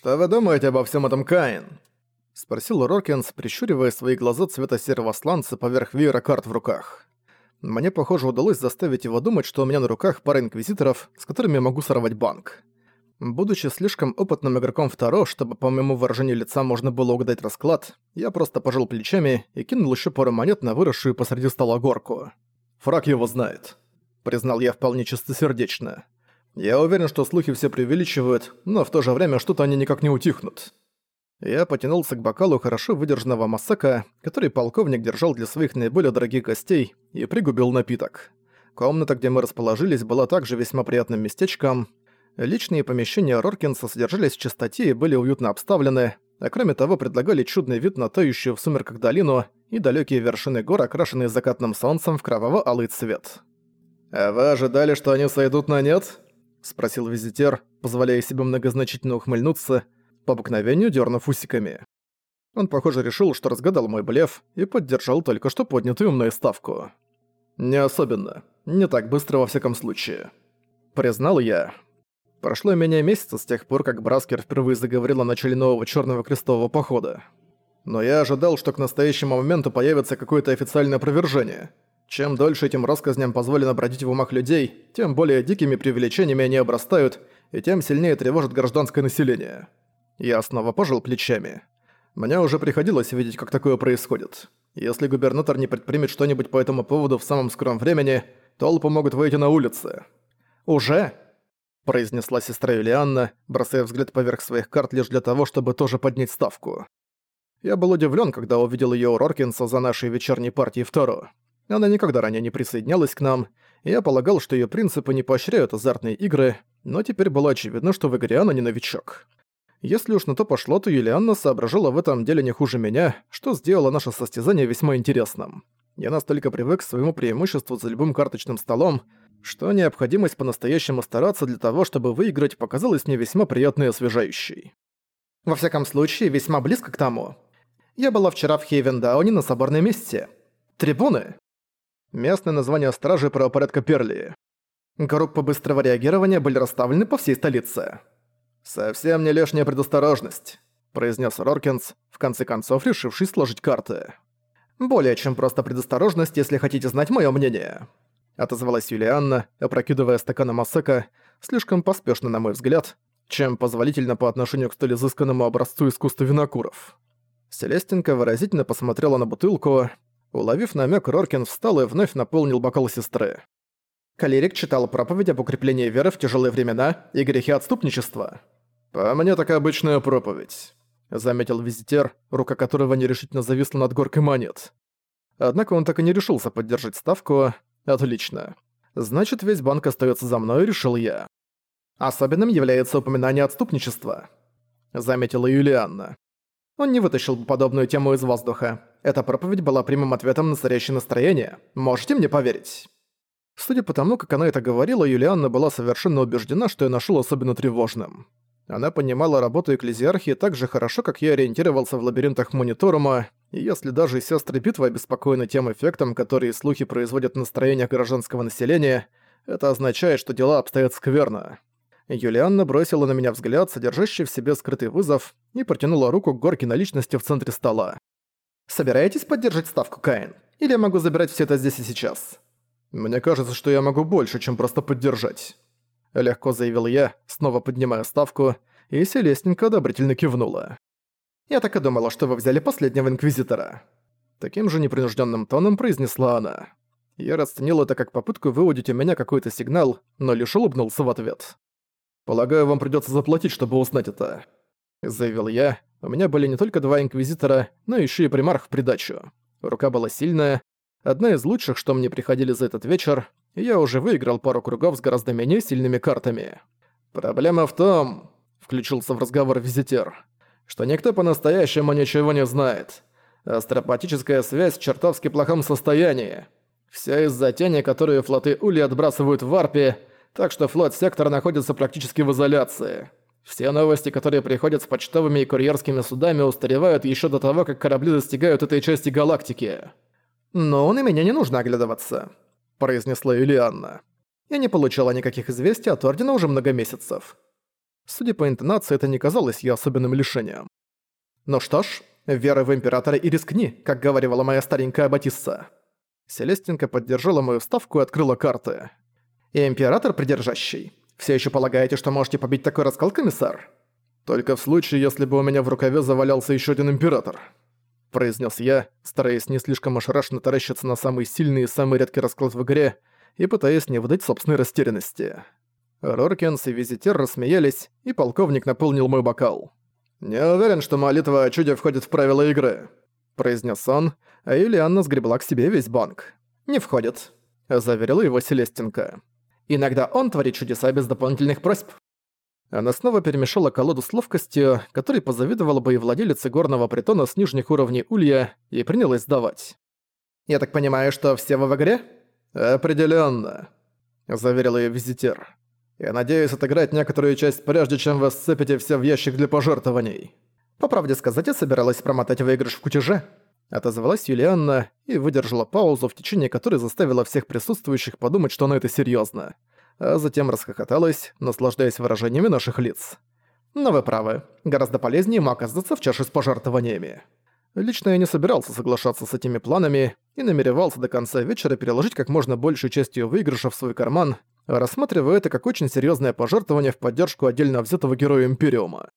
«Что вы думаете обо всем этом, Каин?» — спросил Рокинс, прищуривая свои глаза цвета серого сланца поверх веера карт в руках. Мне, похоже, удалось заставить его думать, что у меня на руках пара инквизиторов, с которыми я могу сорвать банк. Будучи слишком опытным игроком в таро, чтобы по моему выражению лица можно было угадать расклад, я просто пожал плечами и кинул еще пару монет на выросшую посреди стола горку. «Фраг его знает», — признал я вполне чистосердечно. «Я уверен, что слухи все преувеличивают, но в то же время что-то они никак не утихнут». Я потянулся к бокалу хорошо выдержанного масака, который полковник держал для своих наиболее дорогих гостей, и пригубил напиток. Комната, где мы расположились, была также весьма приятным местечком, Личные помещения Роркинса содержались в чистоте и были уютно обставлены, а кроме того предлагали чудный вид на тающую в сумерках долину и далекие вершины гор, окрашенные закатным солнцем в кроваво-алый цвет. «А вы ожидали, что они сойдут на нет?» — спросил визитер, позволяя себе многозначительно ухмыльнуться, по обыкновению дернув усиками. Он, похоже, решил, что разгадал мой блеф и поддержал только что поднятую мной ставку. «Не особенно. Не так быстро во всяком случае». Признал я. Прошло менее месяца с тех пор, как Браскер впервые заговорил о начале нового Черного крестового похода. Но я ожидал, что к настоящему моменту появится какое-то официальное опровержение. Чем дольше этим рассказням позволено бродить в умах людей, тем более дикими преувеличениями они обрастают, и тем сильнее тревожит гражданское население. Я снова пожал плечами. Мне уже приходилось видеть, как такое происходит. Если губернатор не предпримет что-нибудь по этому поводу в самом скором времени, толпы могут выйти на улицы. «Уже?» произнесла сестра Юлианна, бросая взгляд поверх своих карт лишь для того, чтобы тоже поднять ставку. Я был удивлен, когда увидел ее у Роркинса за нашей вечерней партией вторую. Она никогда ранее не присоединялась к нам, я полагал, что ее принципы не поощряют азартные игры, но теперь было очевидно, что в игре она не новичок. Если уж на то пошло, то Юлианна соображала в этом деле не хуже меня, что сделало наше состязание весьма интересным. Я настолько привык к своему преимуществу за любым карточным столом, что необходимость по-настоящему стараться для того, чтобы выиграть, показалась мне весьма приятной и освежающей. Во всяком случае, весьма близко к тому. Я была вчера в Хейвендауне на соборной месте. Трибуны. Местное название стражи правопорядка Перли. Группы быстрого реагирования были расставлены по всей столице. «Совсем не лишняя предосторожность», — произнес Роркинс, в конце концов решивший сложить карты. «Более чем просто предосторожность, если хотите знать мое мнение» отозвалась Юлианна, опрокидывая стакан Масека, слишком поспешно, на мой взгляд, чем позволительно по отношению к столь изысканному образцу искусства винокуров. Селестинка выразительно посмотрела на бутылку. Уловив намек, Роркин встал и вновь наполнил бокал сестры. Калерик читал проповедь об укреплении веры в тяжелые времена и грехи отступничества. «По мне такая обычная проповедь», — заметил визитер, рука которого нерешительно зависла над горкой монет. Однако он так и не решился поддержать ставку, Отлично. Значит, весь банк остается за мной, решил я. Особенным является упоминание отступничества. Заметила Юлианна. Он не вытащил бы подобную тему из воздуха. Эта проповедь была прямым ответом на царящее настроение. Можете мне поверить? Судя по тому, как она это говорила, Юлианна была совершенно убеждена, что я нашел особенно тревожным. Она понимала работу экклезиархии так же хорошо, как я ориентировался в лабиринтах мониторума, и если даже сестры битвы обеспокоены тем эффектом, который слухи производят на настроениях гражданского населения, это означает, что дела обстоят скверно. Юлианна бросила на меня взгляд, содержащий в себе скрытый вызов, и протянула руку к горке наличности в центре стола. «Собираетесь поддержать ставку, Каин? Или я могу забирать все это здесь и сейчас?» «Мне кажется, что я могу больше, чем просто поддержать», — легко заявил я, снова поднимая ставку, и Селестенька одобрительно кивнула. Я так и думала, что вы взяли последнего Инквизитора». Таким же непринужденным тоном произнесла она. Я расценил это как попытку выудить у меня какой-то сигнал, но лишь улыбнулся в ответ. «Полагаю, вам придется заплатить, чтобы узнать это», — заявил я. У меня были не только два Инквизитора, но еще и примарх в придачу. Рука была сильная, одна из лучших, что мне приходили за этот вечер, и я уже выиграл пару кругов с гораздо менее сильными картами. «Проблема в том», — включился в разговор визитер, что никто по-настоящему ничего не знает. Астропатическая связь в чертовски плохом состоянии. Все из-за тени, которую флоты Ули отбрасывают в варпе, так что флот Сектора находится практически в изоляции. Все новости, которые приходят с почтовыми и курьерскими судами, устаревают еще до того, как корабли достигают этой части галактики. «Но на меня не нужно оглядываться», – произнесла Юлианна. «Я не получала никаких известий от Ордена уже много месяцев. Судя по интонации, это не казалось ей особенным лишением. «Ну что ж, веры в Императора и рискни, как говорила моя старенькая Батисса». Селестинка поддержала мою ставку и открыла карты. «И Император придержащий. Все еще полагаете, что можете побить такой раскол, комиссар?» «Только в случае, если бы у меня в рукаве завалялся еще один Император», произнес я, стараясь не слишком ошарашенно таращиться на самый сильный и самый редкий расклад в игре и пытаясь не выдать собственной растерянности. Роркинс и Визитер рассмеялись, и полковник наполнил мой бокал. «Не уверен, что молитва о чуде входит в правила игры», — произнес он, а Юлианна сгребла к себе весь банк. «Не входит», — заверила его Селестинка. «Иногда он творит чудеса без дополнительных просьб». Она снова перемешала колоду с ловкостью, которой позавидовала бы и владелица горного притона с нижних уровней улья, и принялась сдавать. «Я так понимаю, что все вы в игре?» «Определённо», — заверил её визитер. «Я надеюсь отыграть некоторую часть, прежде чем вы сцепите все в ящик для пожертвований». «По правде сказать, я собиралась промотать выигрыш в кутеже», — отозвалась Юлианна и выдержала паузу, в течение которой заставила всех присутствующих подумать, что она это серьёзно. А затем расхохоталась, наслаждаясь выражениями наших лиц. «Но вы правы. Гораздо полезнее ему оказаться в чаше с пожертвованиями». Лично я не собирался соглашаться с этими планами и намеревался до конца вечера переложить как можно большую часть её выигрыша в свой карман, рассматривая это как очень серьёзное пожертвование в поддержку отдельно взятого героя Империума.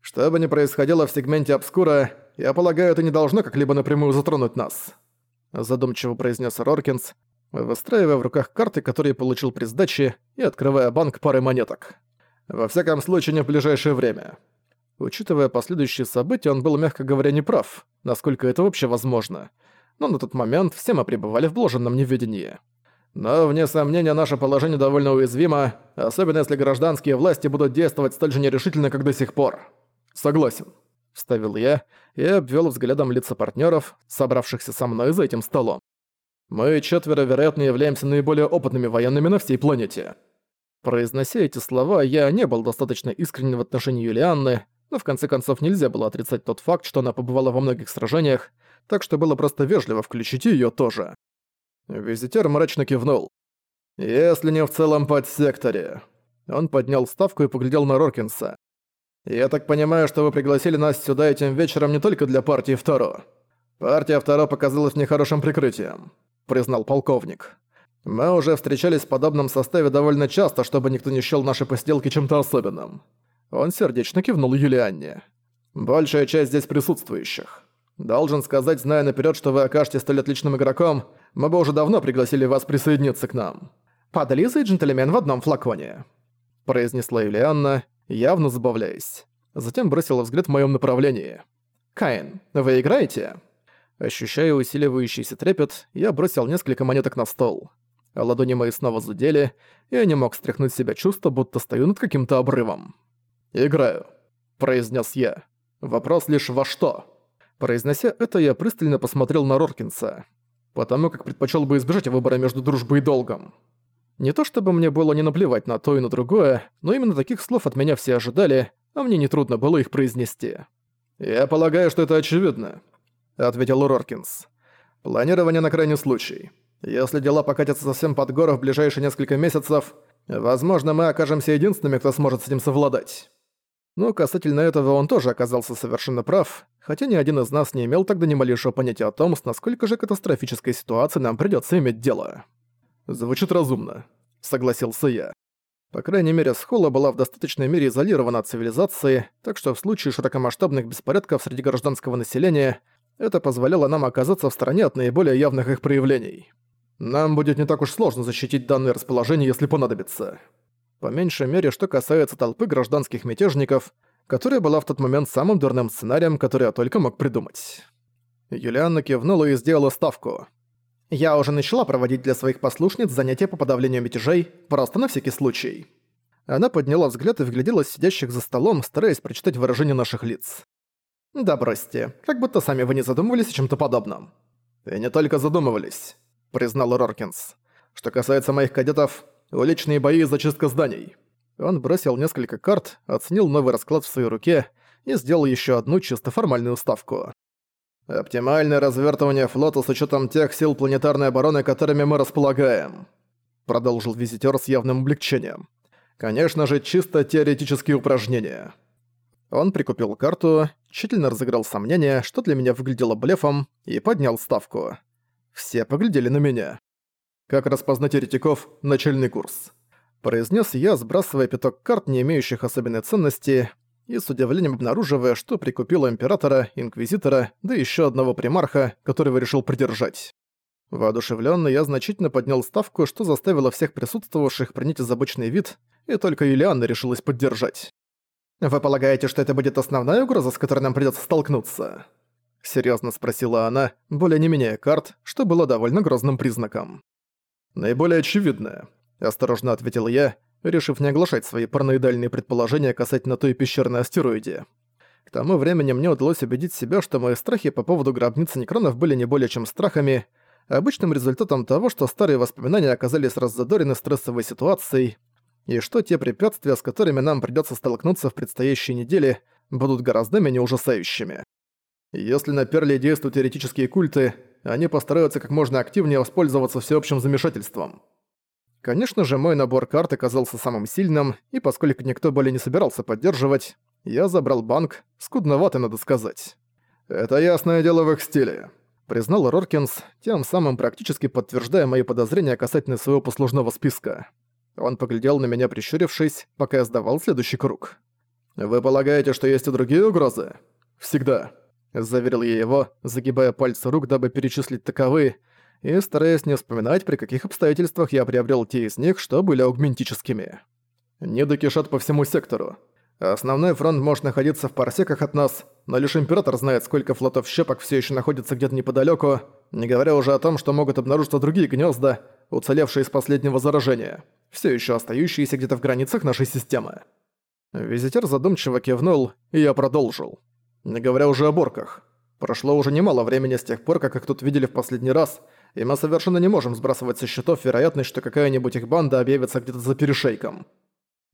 Что бы ни происходило в сегменте Обскура, я полагаю, это не должно как-либо напрямую затронуть нас. Задумчиво произнес Роркинс, выстраивая в руках карты, которые получил при сдаче, и открывая банк парой монеток. Во всяком случае, не в ближайшее время. Учитывая последующие события, он был, мягко говоря, неправ, насколько это вообще возможно. Но на тот момент все мы пребывали в бложенном неведении. Но, вне сомнения, наше положение довольно уязвимо, особенно если гражданские власти будут действовать столь же нерешительно, как до сих пор. Согласен. Вставил я и обвел взглядом лица партнеров, собравшихся со мной за этим столом. Мы четверо, вероятно, являемся наиболее опытными военными на всей планете. Произнося эти слова, я не был достаточно искренен в отношении Юлианны, но в конце концов нельзя было отрицать тот факт, что она побывала во многих сражениях, так что было просто вежливо включить её тоже. Визитер мрачно кивнул. «Если не в целом подсекторе». Он поднял ставку и поглядел на Роркинса. «Я так понимаю, что вы пригласили нас сюда этим вечером не только для партии Второ. Партия Второ показалась мне хорошим прикрытием», — признал полковник. «Мы уже встречались в подобном составе довольно часто, чтобы никто не счёл наши посиделки чем-то особенным. Он сердечно кивнул Юлианне. «Большая часть здесь присутствующих. Должен сказать, зная наперед, что вы окажетесь столь отличным игроком, мы бы уже давно пригласили вас присоединиться к нам. Подлиза и джентльмен в одном флаконе», – произнесла Юлианна, явно забавляясь. Затем бросила взгляд в моем направлении. «Каин, вы играете?» Ощущая усиливающийся трепет, я бросил несколько монеток на стол. ладони мои снова зудели, и я не мог стряхнуть себя чувство, будто стою над каким-то обрывом. «Играю», — произнес я. «Вопрос лишь во что?» Произнося это, я пристально посмотрел на Роркинса, потому как предпочел бы избежать выбора между дружбой и долгом. Не то чтобы мне было не наплевать на то и на другое, но именно таких слов от меня все ожидали, а мне нетрудно было их произнести. «Я полагаю, что это очевидно», — ответил Роркинс. «Планирование на крайний случай. Если дела покатятся совсем под гору в ближайшие несколько месяцев, возможно, мы окажемся единственными, кто сможет с этим совладать. Но касательно этого он тоже оказался совершенно прав, хотя ни один из нас не имел тогда ни малейшего понятия о том, с насколько же катастрофической ситуацией нам придётся иметь дело. «Звучит разумно», — согласился я. По крайней мере, Схола была в достаточной мере изолирована от цивилизации, так что в случае широкомасштабных беспорядков среди гражданского населения это позволяло нам оказаться в стороне от наиболее явных их проявлений. Нам будет не так уж сложно защитить данное расположение, если понадобится. По меньшей мере, что касается толпы гражданских мятежников, которая была в тот момент самым дурным сценарием, который я только мог придумать. Юлианна кивнула и сделала ставку. «Я уже начала проводить для своих послушниц занятия по подавлению мятежей, просто на всякий случай». Она подняла взгляд и вгляделась сидящих за столом, стараясь прочитать выражение наших лиц. «Да бросьте, как будто сами вы не задумывались о чем-то подобном». «И не только задумывались», — признал Роркинс. «Что касается моих кадетов, Уличные бои и зачистка зданий. Он бросил несколько карт, оценил новый расклад в своей руке и сделал еще одну чисто формальную ставку. «Оптимальное развертывание флота с учетом тех сил планетарной обороны, которыми мы располагаем», продолжил визитер с явным облегчением. Конечно же, чисто теоретические упражнения. Он прикупил карту, тщательно разыграл сомнения, что для меня выглядело блефом, и поднял ставку. Все поглядели на меня. «Как распознать еретиков? Начальный курс», — произнес я, сбрасывая пяток карт, не имеющих особенной ценности, и с удивлением обнаруживая, что прикупил императора, инквизитора, да еще одного примарха, которого решил придержать. Воодушевлённый я значительно поднял ставку, что заставило всех присутствовавших принять озабоченный вид, и только Юлианна решилась поддержать. «Вы полагаете, что это будет основная угроза, с которой нам придётся столкнуться?» Серьёзно спросила она, более не меняя карт, что было довольно грозным признаком. «Наиболее очевидное», — осторожно ответил я, решив не оглашать свои параноидальные предположения касательно той пещерной астероиде. К тому времени мне удалось убедить себя, что мои страхи по поводу гробницы Некронов были не более чем страхами, обычным результатом того, что старые воспоминания оказались раззадорены стрессовой ситуацией, и что те препятствия, с которыми нам придётся столкнуться в предстоящей неделе, будут гораздо менее ужасающими. Если на Перле действуют теоретические культы, они постараются как можно активнее воспользоваться всеобщим замешательством. Конечно же, мой набор карт оказался самым сильным, и поскольку никто более не собирался поддерживать, я забрал банк, скудновато, надо сказать. «Это ясное дело в их стиле», — признал Роркинс, тем самым практически подтверждая мои подозрения касательно своего послужного списка. Он поглядел на меня, прищурившись, пока я сдавал следующий круг. «Вы полагаете, что есть и другие угрозы?» «Всегда», — заверил я его, загибая пальцы рук, дабы перечислить таковые, и стараясь не вспоминать, при каких обстоятельствах я приобрел те из них, что были аугментическими. «Неды кишат по всему сектору. Основной фронт может находиться в парсеках от нас, но лишь Император знает, сколько флотов щепок все еще находится где-то неподалеку, не говоря уже о том, что могут обнаружиться другие гнезда, уцелевшие из последнего заражения все еще остающиеся где-то в границах нашей системы. Визитер задумчиво кивнул, и я продолжил. Не говоря уже о борках. Прошло уже немало времени с тех пор, как их тут видели в последний раз, и мы совершенно не можем сбрасывать со счетов вероятность, что какая-нибудь их банда объявится где-то за перешейком.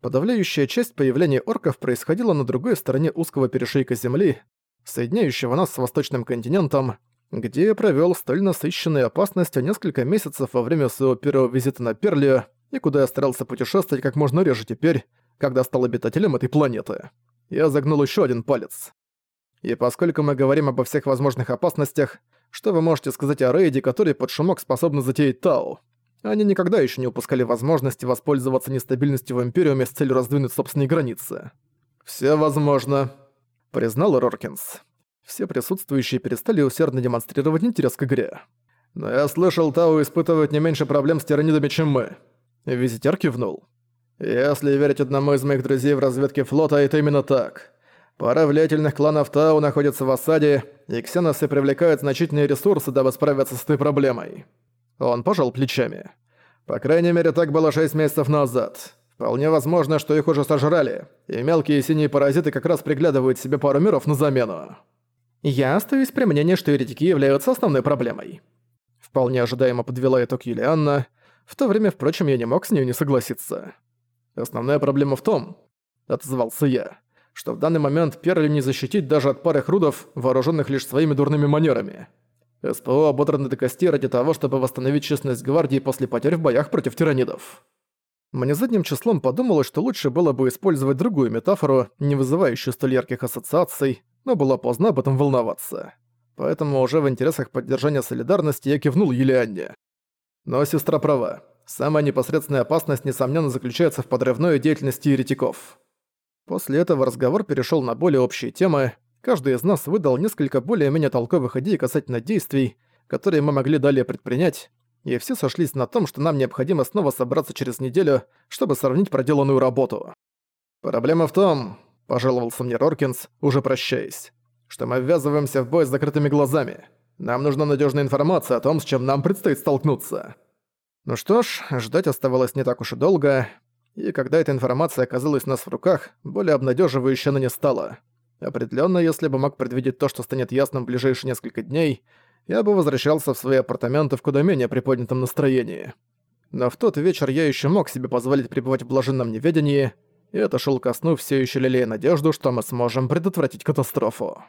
Подавляющая часть появления орков происходила на другой стороне узкого перешейка Земли, соединяющего нас с восточным континентом, где я провёл столь насыщенной опасностью несколько месяцев во время своего первого визита на Перлию, и куда я старался путешествовать как можно реже теперь, когда стал обитателем этой планеты. Я загнул еще один палец. И поскольку мы говорим обо всех возможных опасностях, что вы можете сказать о рейде, который под шумок способны затеять Тау? Они никогда еще не упускали возможности воспользоваться нестабильностью в Империуме с целью раздвинуть собственные границы. «Все возможно», — признал Роркинс. Все присутствующие перестали усердно демонстрировать интерес к игре. «Но я слышал, Тау испытывает не меньше проблем с тиранидами, чем мы. Визитер кивнул. «Если верить одному из моих друзей в разведке флота, это именно так. Пара влиятельных кланов Тау находится в осаде, и ксеносы привлекают значительные ресурсы, дабы справиться с этой проблемой». Он пожал плечами. «По крайней мере, так было шесть месяцев назад. Вполне возможно, что их уже сожрали, и мелкие синие паразиты как раз приглядывают себе пару миров на замену». «Я остаюсь при мнении, что еретики являются основной проблемой». Вполне ожидаемо подвела итог Юлианна, в то время, впрочем, я не мог с ней не согласиться. «Основная проблема в том», — отозвался я, «что в данный момент Перли не защитить даже от пары хрудов, вооруженных лишь своими дурными манерами. СПО ободраны до костей ради того, чтобы восстановить честность гвардии после потерь в боях против тиранидов». Мне задним числом подумалось, что лучше было бы использовать другую метафору, не вызывающую столь ярких ассоциаций, но было поздно об этом волноваться. Поэтому уже в интересах поддержания солидарности я кивнул Юлианне. Но сестра права. Самая непосредственная опасность, несомненно, заключается в подрывной деятельности еретиков. После этого разговор перешел на более общие темы. Каждый из нас выдал несколько более-менее толковых идей касательно действий, которые мы могли далее предпринять, и все сошлись на том, что нам необходимо снова собраться через неделю, чтобы сравнить проделанную работу. «Проблема в том», — пожаловался мне Роркинс, уже прощаясь, «что мы ввязываемся в бой с закрытыми глазами. Нам нужна надежная информация о том, с чем нам предстоит столкнуться. Ну что ж, ждать оставалось не так уж и долго, и когда эта информация оказалась у нас в руках, более обнадеживающе она не стала. Определенно, если бы мог предвидеть то, что станет ясным в ближайшие несколько дней, я бы возвращался в свои апартаменты в куда менее приподнятом настроении. Но в тот вечер я еще мог себе позволить пребывать в блаженном неведении, и это шел ко сну, все еще лелея надежду, что мы сможем предотвратить катастрофу.